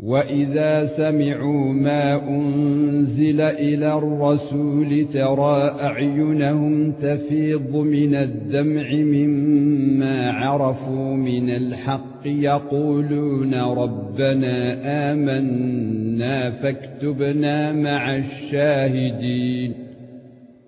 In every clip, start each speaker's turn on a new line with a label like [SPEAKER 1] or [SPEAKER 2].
[SPEAKER 1] واذا سمعوا ما انزل إلى الرسول ترى اعينهم تفيض من الدمع مما عرفوا من الحق يقولون ربنا آمنا فاكتبنا مع الشاهدين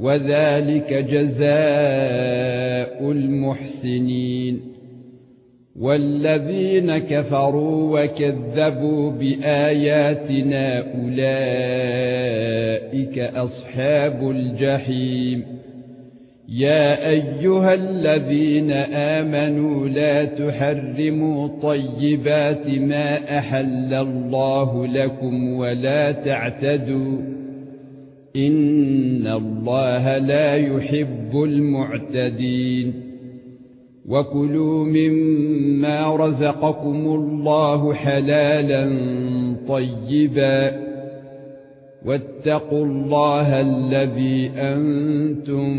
[SPEAKER 1] وذلك جزاء المحسنين والذين كفروا وكذبوا بآياتنا أولئك أصحاب الجحيم يا أيها الذين آمنوا لا تحرموا طيبات ما أحل الله لكم ولا تعتدوا ان الله لا يحب المعتدين وكلوا مما رزقكم الله حلالا طيبا واتقوا الله الذي أنتم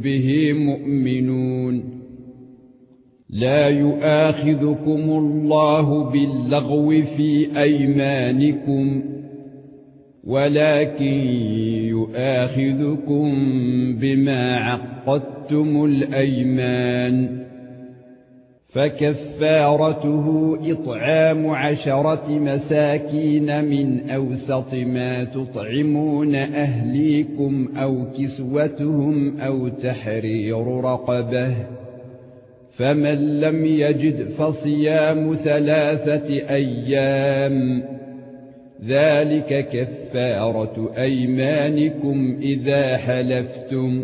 [SPEAKER 1] به مؤمنون لا يؤاخذكم الله باللغو في ايمانكم ولكن يؤاخذكم بما عقدتم الأيمان فكفارته إطعام عشرة مساكين من أوسط ما تطعمون أهليكم أو كسوتهم أو تحرير رقبة فمن لم يجد فصيام ثلاثة أيام ذلك كفارة أيمانكم إذا حلفتم.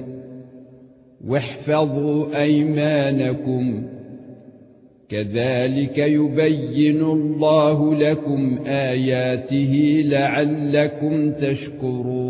[SPEAKER 1] واحفظوا أيمانكم. كذلك يبين الله لكم آياته لعلكم تشكرون.